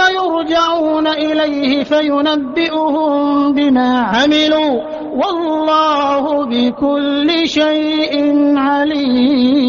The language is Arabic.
ويوم يرجعون إليه فينبئهم بما عملوا. والله بكل شيء عليم.